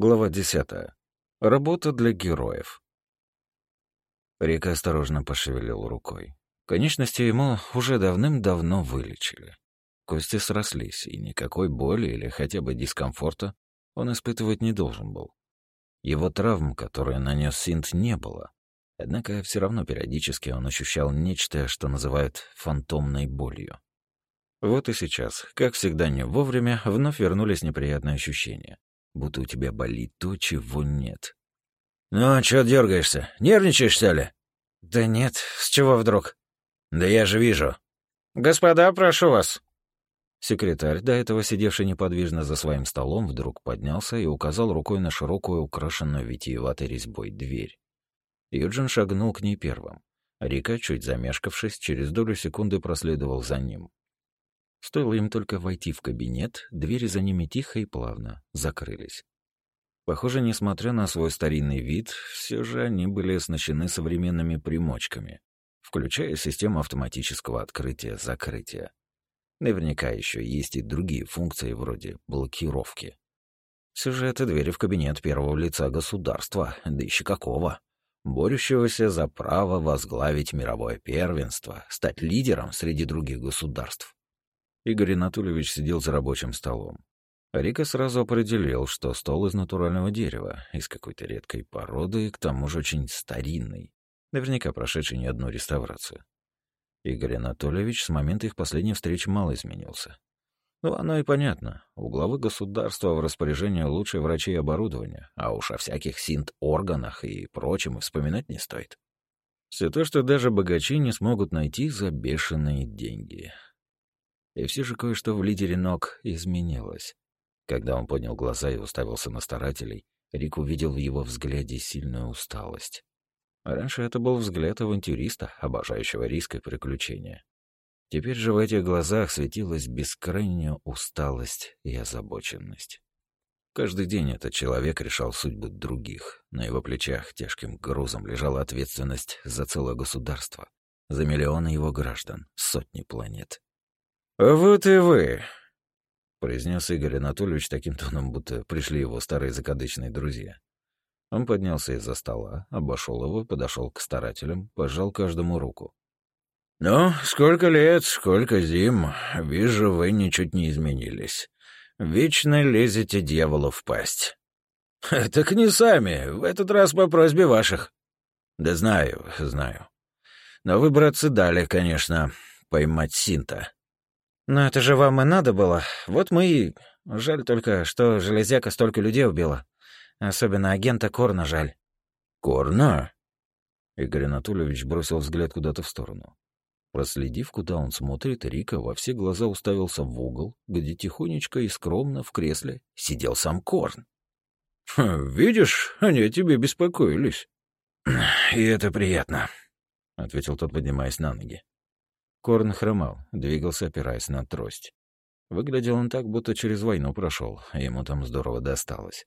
Глава 10. Работа для героев. Рика осторожно пошевелил рукой. Конечности ему уже давным-давно вылечили. Кости срослись, и никакой боли или хотя бы дискомфорта он испытывать не должен был. Его травм, которые нанес Синт, не было. Однако все равно периодически он ощущал нечто, что называют фантомной болью. Вот и сейчас, как всегда не вовремя, вновь вернулись неприятные ощущения будто у тебя болит то, чего нет. «Ну, а чё дергаешься? Нервничаешь, что ли?» «Да нет, с чего вдруг?» «Да я же вижу». «Господа, прошу вас». Секретарь, до этого сидевший неподвижно за своим столом, вдруг поднялся и указал рукой на широкую, украшенную витиеватой резьбой дверь. Юджин шагнул к ней первым. Рика, чуть замешкавшись, через долю секунды проследовал за ним. Стоило им только войти в кабинет, двери за ними тихо и плавно закрылись. Похоже, несмотря на свой старинный вид, все же они были оснащены современными примочками, включая систему автоматического открытия-закрытия. Наверняка еще есть и другие функции вроде блокировки. Все же это двери в кабинет первого лица государства, да еще какого, борющегося за право возглавить мировое первенство, стать лидером среди других государств. Игорь Анатольевич сидел за рабочим столом. Рика сразу определил, что стол из натурального дерева, из какой-то редкой породы, к тому же очень старинный, наверняка прошедший не одну реставрацию. Игорь Анатольевич с момента их последней встречи мало изменился. Ну, оно и понятно. У главы государства в распоряжении лучшие врачи и оборудование, а уж о всяких синт-органах и прочем вспоминать не стоит. Все то, что даже богачи не смогут найти за бешеные деньги. И все же кое-что в лидере ног изменилось. Когда он поднял глаза и уставился на старателей, Рик увидел в его взгляде сильную усталость. Раньше это был взгляд авантюриста, обожающего риск и приключения. Теперь же в этих глазах светилась бескрайняя усталость и озабоченность. Каждый день этот человек решал судьбы других. На его плечах тяжким грузом лежала ответственность за целое государство, за миллионы его граждан, сотни планет. «Вот и вы», — произнес Игорь Анатольевич таким тоном, будто пришли его старые закадычные друзья. Он поднялся из-за стола, обошел его, подошел к старателям, пожал каждому руку. «Ну, сколько лет, сколько зим, вижу, вы ничуть не изменились. Вечно лезете дьяволу в пасть». «Так не сами, в этот раз по просьбе ваших». «Да знаю, знаю. Но вы, братцы, дали, конечно, поймать Синта». «Но это же вам и надо было. Вот мы и... Жаль только, что железяка столько людей убила. Особенно агента Корна жаль». «Корна?» Игорь Анатольевич бросил взгляд куда-то в сторону. Проследив, куда он смотрит, Рика во все глаза уставился в угол, где тихонечко и скромно в кресле сидел сам Корн. «Видишь, они о тебе беспокоились». «И это приятно», — ответил тот, поднимаясь на ноги. Корн хромал, двигался, опираясь на трость. Выглядел он так, будто через войну прошел, ему там здорово досталось.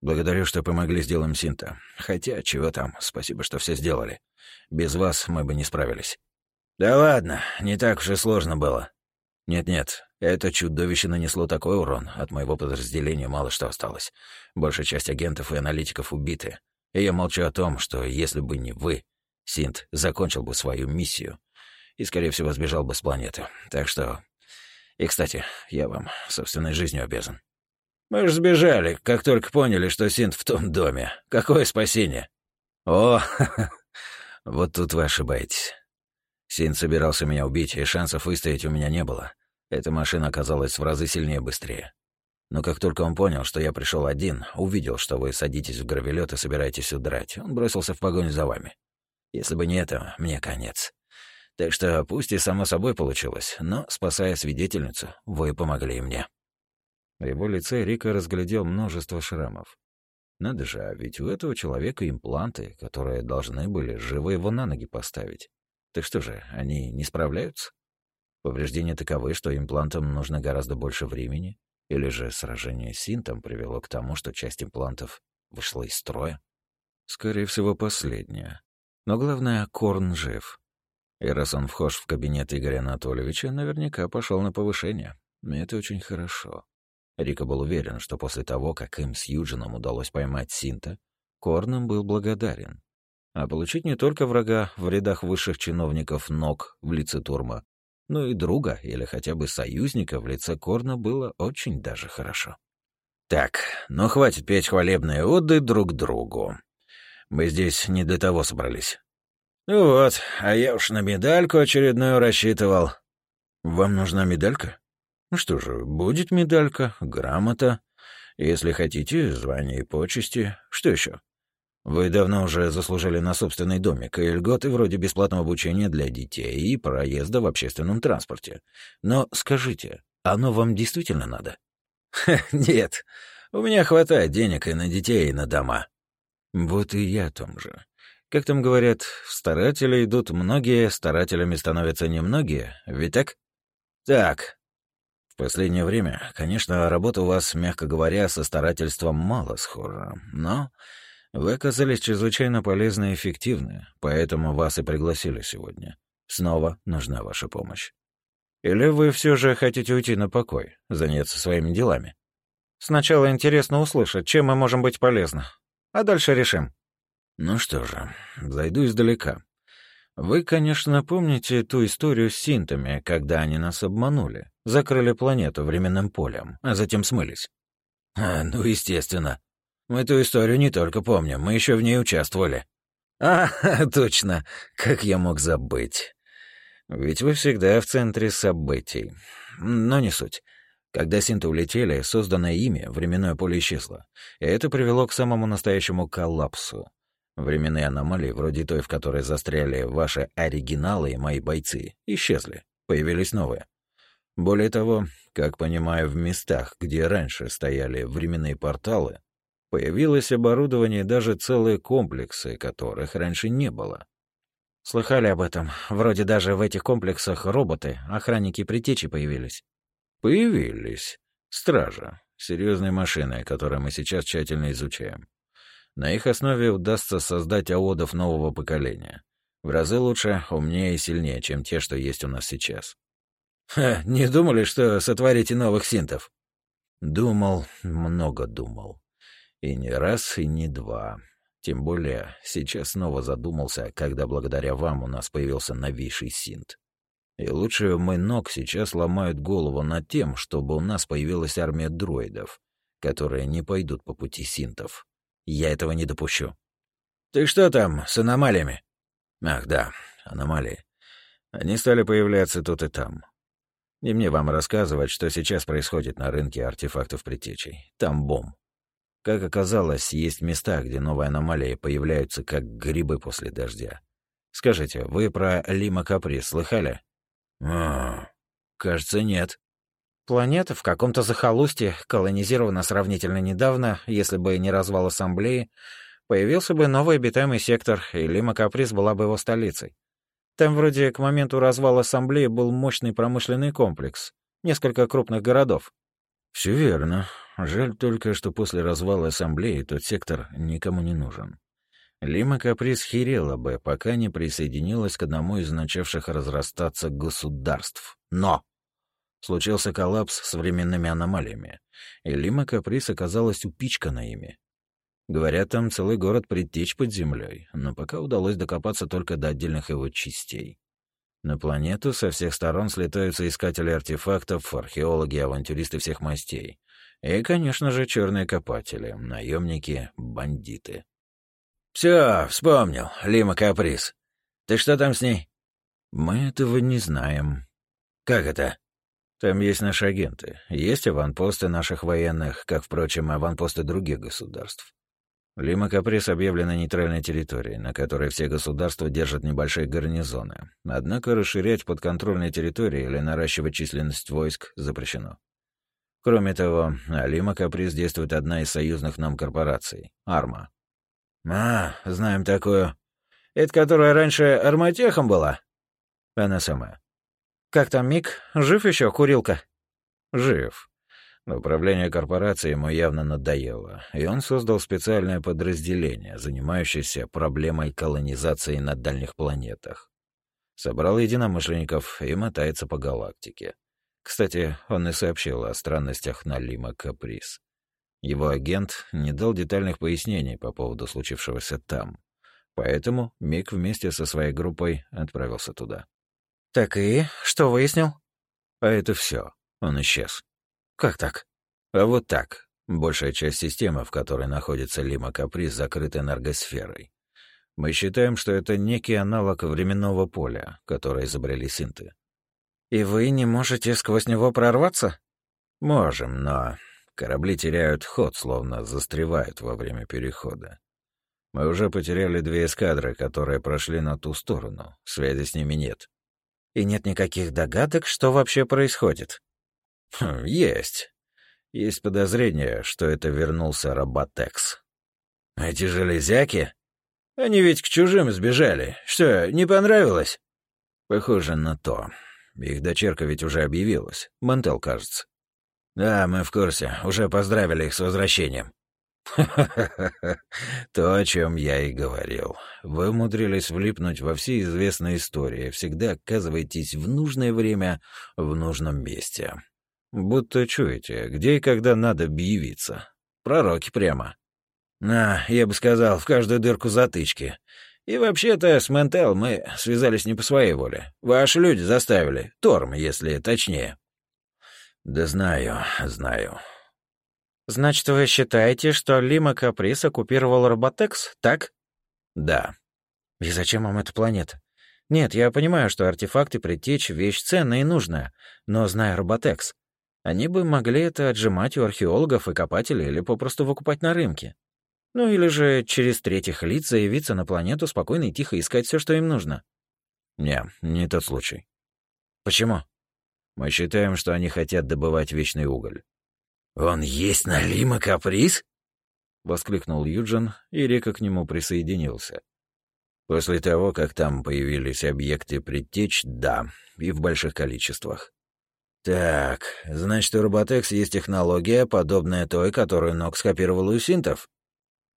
«Благодарю, что помогли с делом Синта. Хотя, чего там, спасибо, что все сделали. Без вас мы бы не справились». «Да ладно, не так уж и сложно было». «Нет-нет, это чудовище нанесло такой урон, от моего подразделения мало что осталось. Большая часть агентов и аналитиков убиты. И я молчу о том, что если бы не вы, Синт закончил бы свою миссию и, скорее всего, сбежал бы с планеты. Так что... И, кстати, я вам собственной жизнью обязан. Мы же сбежали, как только поняли, что Синт в том доме. Какое спасение? О, вот тут вы ошибаетесь. Синт собирался меня убить, и шансов выстоять у меня не было. Эта машина оказалась в разы сильнее быстрее. Но как только он понял, что я пришел один, увидел, что вы садитесь в гравелет и собираетесь удрать, он бросился в погоню за вами. Если бы не это, мне конец. Так что пусть и само собой получилось, но, спасая свидетельницу, вы помогли мне». В его лице Рика разглядел множество шрамов. Надо же, а ведь у этого человека импланты, которые должны были живо его на ноги поставить. Так что же, они не справляются? Повреждения таковы, что имплантам нужно гораздо больше времени? Или же сражение с синтом привело к тому, что часть имплантов вышла из строя? Скорее всего, последнее. Но главное, Корн жив. И раз он вхож в кабинет Игоря Анатольевича, наверняка пошел на повышение. Это очень хорошо. Рика был уверен, что после того, как им с Юджином удалось поймать Синта, Корном был благодарен. А получить не только врага в рядах высших чиновников НОК в лице Турма, но и друга или хотя бы союзника в лице Корна было очень даже хорошо. «Так, ну хватит петь хвалебные оды друг другу. Мы здесь не для того собрались». «Ну вот, а я уж на медальку очередную рассчитывал». «Вам нужна медалька?» «Ну что же, будет медалька, грамота. Если хотите, звание и почести. Что еще? Вы давно уже заслужили на собственный домик и льготы вроде бесплатного обучения для детей и проезда в общественном транспорте. Но скажите, оно вам действительно надо?» «Нет, у меня хватает денег и на детей, и на дома». «Вот и я о том же. Как там говорят, в старатели идут многие, старателями становятся немногие, ведь так? Так. В последнее время, конечно, работа у вас, мягко говоря, со старательством мало схожа, но вы оказались чрезвычайно полезны и эффективны, поэтому вас и пригласили сегодня. Снова нужна ваша помощь. Или вы все же хотите уйти на покой, заняться своими делами? Сначала интересно услышать, чем мы можем быть полезны, а дальше решим. Ну что же, зайду издалека. Вы, конечно, помните ту историю с синтами, когда они нас обманули, закрыли планету временным полем, а затем смылись? А, ну, естественно. Мы эту историю не только помним, мы еще в ней участвовали. А, точно, как я мог забыть. Ведь вы всегда в центре событий. Но не суть. Когда синты улетели, созданное ими временное поле исчезло, и это привело к самому настоящему коллапсу. Временные аномалии, вроде той, в которой застряли ваши оригиналы и мои бойцы, исчезли. Появились новые. Более того, как понимаю, в местах, где раньше стояли временные порталы, появилось оборудование и даже целые комплексы, которых раньше не было. Слыхали об этом? Вроде даже в этих комплексах роботы, охранники притечи появились. Появились. Стража. Серьезные машины, которые мы сейчас тщательно изучаем. На их основе удастся создать аодов нового поколения. В разы лучше, умнее и сильнее, чем те, что есть у нас сейчас. Ха, не думали, что сотворите новых синтов? Думал, много думал. И не раз, и не два. Тем более, сейчас снова задумался, когда благодаря вам у нас появился новейший синт. И лучше мы ног сейчас ломают голову над тем, чтобы у нас появилась армия дроидов, которые не пойдут по пути синтов. Я этого не допущу. Ты что там с аномалиями? Ах, да, аномалии. Они стали появляться тут и там. Не мне вам рассказывать, что сейчас происходит на рынке артефактов предтечей. Там бом. Как оказалось, есть места, где новые аномалии появляются как грибы после дождя. Скажите, вы про Лима Каприс слыхали? А, кажется, нет. Планета в каком-то захолустье, колонизирована сравнительно недавно, если бы не развал Ассамблеи, появился бы новый обитаемый сектор, и Лима Каприз была бы его столицей. Там вроде к моменту развала Ассамблеи был мощный промышленный комплекс, несколько крупных городов. Все верно. Жаль только, что после развала Ассамблеи тот сектор никому не нужен. Лима Каприз херела бы, пока не присоединилась к одному из начавших разрастаться государств. Но! Случился коллапс с временными аномалиями, и Лима Каприс оказалась упичкана ими. Говорят, там целый город предтечь под землей, но пока удалось докопаться только до отдельных его частей. На планету со всех сторон слетаются искатели артефактов, археологи, авантюристы всех мастей. И, конечно же, черные копатели, наемники, бандиты. Все, вспомнил, Лима Каприс. Ты что там с ней? Мы этого не знаем. Как это? Там есть наши агенты, есть аванпосты наших военных, как, впрочем, аванпосты других государств. Лима Каприс объявлена нейтральной территорией, на которой все государства держат небольшие гарнизоны. Однако расширять подконтрольные территории или наращивать численность войск запрещено. Кроме того, Лима Каприс действует одна из союзных нам корпораций — Арма. «А, знаем такую. Это которая раньше арматехом была?» «Она самая. «Как там Мик? Жив еще, курилка?» «Жив. Управление корпорацией ему явно надоело, и он создал специальное подразделение, занимающееся проблемой колонизации на дальних планетах. Собрал единомышленников и мотается по галактике. Кстати, он и сообщил о странностях на Лима Каприз. Его агент не дал детальных пояснений по поводу случившегося там. Поэтому Мик вместе со своей группой отправился туда. «Так и? Что выяснил?» А это все. Он исчез. «Как так?» А вот так. Большая часть системы, в которой находится Лима Каприз, закрыта энергосферой. Мы считаем, что это некий аналог временного поля, которое изобрели синты. «И вы не можете сквозь него прорваться?» «Можем, но корабли теряют ход, словно застревают во время перехода. Мы уже потеряли две эскадры, которые прошли на ту сторону. Связи с ними нет. И нет никаких догадок, что вообще происходит? Хм, есть. Есть подозрение, что это вернулся Роботекс. Эти железяки? Они ведь к чужим сбежали. Что, не понравилось? Похоже на то. Их дочерка ведь уже объявилась. Мантел, кажется. Да, мы в курсе. Уже поздравили их с возвращением. То, о чем я и говорил. Вы умудрились влипнуть во все известные истории, всегда оказываетесь в нужное время в нужном месте. Будто чуете, где и когда надо объявиться. Пророки прямо. На, я бы сказал, в каждую дырку затычки. И вообще-то с Ментел мы связались не по своей воле. Ваши люди заставили. Торм, если точнее. Да знаю, знаю. Значит, вы считаете, что Лима Каприс оккупировал Роботекс, так? Да. И зачем вам эта планета? Нет, я понимаю, что артефакты предтечь — вещь ценная и нужная, но зная Роботекс, они бы могли это отжимать у археологов и копателей или попросту выкупать на рынке. Ну или же через третьих лиц заявиться на планету спокойно и тихо искать все, что им нужно. Не, не тот случай. Почему? Мы считаем, что они хотят добывать вечный уголь. «Он есть на Лима Каприз?» — воскликнул Юджин, и Река к нему присоединился. После того, как там появились объекты предтеч, да, и в больших количествах. «Так, значит, у Роботекс есть технология, подобная той, которую Нок скопировал у синтов?»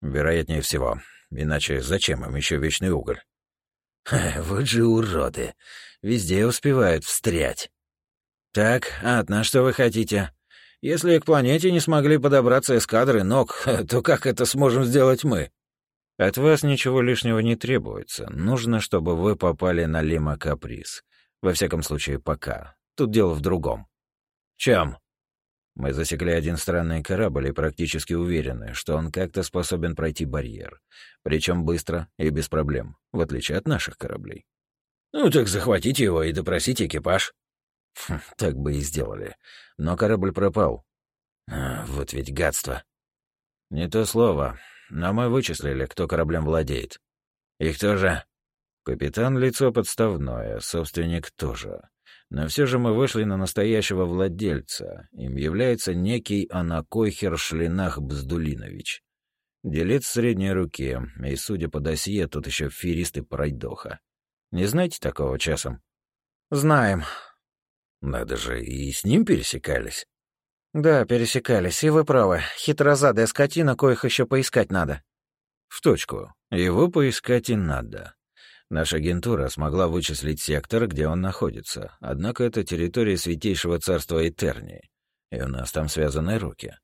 «Вероятнее всего. Иначе зачем им еще вечный уголь?» Ха, «Вот же уроды. Везде успевают встрять. Так, а на что вы хотите?» Если к планете не смогли подобраться эскадры ног, то как это сможем сделать мы? От вас ничего лишнего не требуется. Нужно, чтобы вы попали на Лима Каприз. Во всяком случае, пока. Тут дело в другом. Чем? Мы засекли один странный корабль и практически уверены, что он как-то способен пройти барьер. Причем быстро и без проблем, в отличие от наших кораблей. Ну так захватите его и допросите экипаж. Хм, так бы и сделали. Но корабль пропал. А, вот ведь гадство. Не то слово. Но мы вычислили, кто кораблем владеет. И кто же? Капитан — лицо подставное, собственник тоже. Но все же мы вышли на настоящего владельца. Им является некий Анакойхер Шлинах Бздулинович. Делец средней руки, и, судя по досье, тут еще ферист и пройдоха. Не знаете такого часом? Знаем. Надо же, и с ним пересекались. Да, пересекались, и вы правы. Хитрозадая скотина, коих еще поискать надо. В точку. Его поискать и надо. Наша агентура смогла вычислить сектор, где он находится. Однако это территория Святейшего Царства Этернии, и у нас там связаны руки.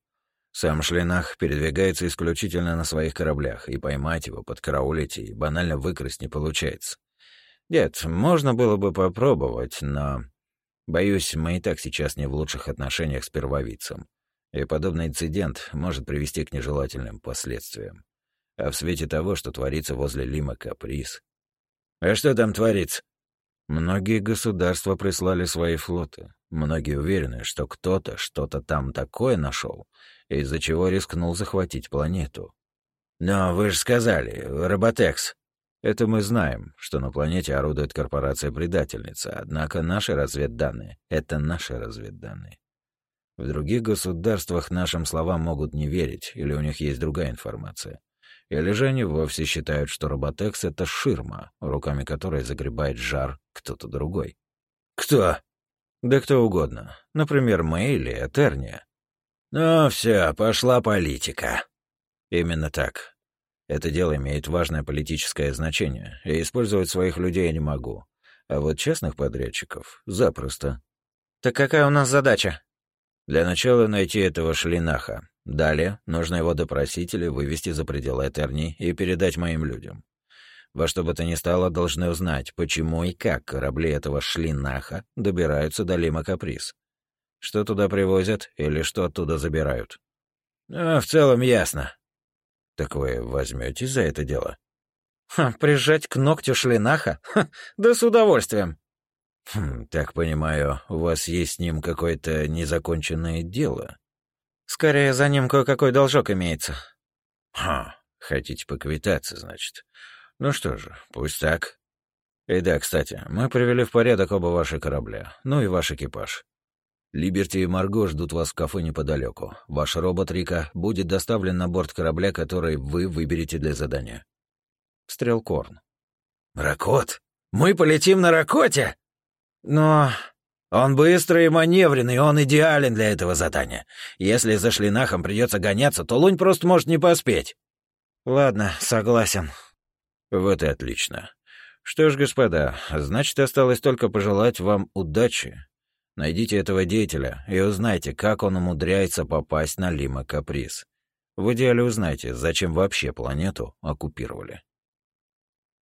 Сам Шлинах передвигается исключительно на своих кораблях, и поймать его, подкараулить и банально выкрасть не получается. Нет, можно было бы попробовать, но Боюсь, мы и так сейчас не в лучших отношениях с первовицем, и подобный инцидент может привести к нежелательным последствиям. А в свете того, что творится возле Лима Каприз... А что там творится? Многие государства прислали свои флоты. Многие уверены, что кто-то что-то там такое нашел, из-за чего рискнул захватить планету. Но вы же сказали, Роботекс. Это мы знаем, что на планете орудует корпорация-предательница, однако наши разведданные — это наши разведданные. В других государствах нашим словам могут не верить, или у них есть другая информация. Или же они вовсе считают, что Роботекс — это ширма, руками которой загребает жар кто-то другой. Кто? Да кто угодно. Например, мы или Этерния. Ну все, пошла политика. Именно так. Это дело имеет важное политическое значение, и использовать своих людей я не могу. А вот частных подрядчиков — запросто. Так какая у нас задача? Для начала найти этого шлинаха. Далее нужно его допросить или вывести за пределы Этерни и передать моим людям. Во что бы то ни стало, должны узнать, почему и как корабли этого шлинаха добираются до Лима Каприз. Что туда привозят или что оттуда забирают. А, в целом ясно. Так вы возьмете за это дело? Ха, прижать к ногтю шлинаха? Ха, да с удовольствием. Хм, так понимаю, у вас есть с ним какое-то незаконченное дело? Скорее, за ним кое-какой должок имеется. Ха, хотите поквитаться, значит. Ну что же, пусть так. И да, кстати, мы привели в порядок оба ваши корабля, ну и ваш экипаж. Либерти и Марго ждут вас в кафе неподалеку. Ваш робот Рика будет доставлен на борт корабля, который вы выберете для задания. Стрелкорн. Ракот? Мы полетим на Ракоте? Но... Он быстрый и маневренный, он идеален для этого задания. Если за шлинахом придется гоняться, то Лунь просто может не поспеть. Ладно, согласен. Вот и отлично. Что ж, господа, значит, осталось только пожелать вам удачи. Найдите этого деятеля и узнайте, как он умудряется попасть на Лима Каприз. В идеале узнайте, зачем вообще планету оккупировали.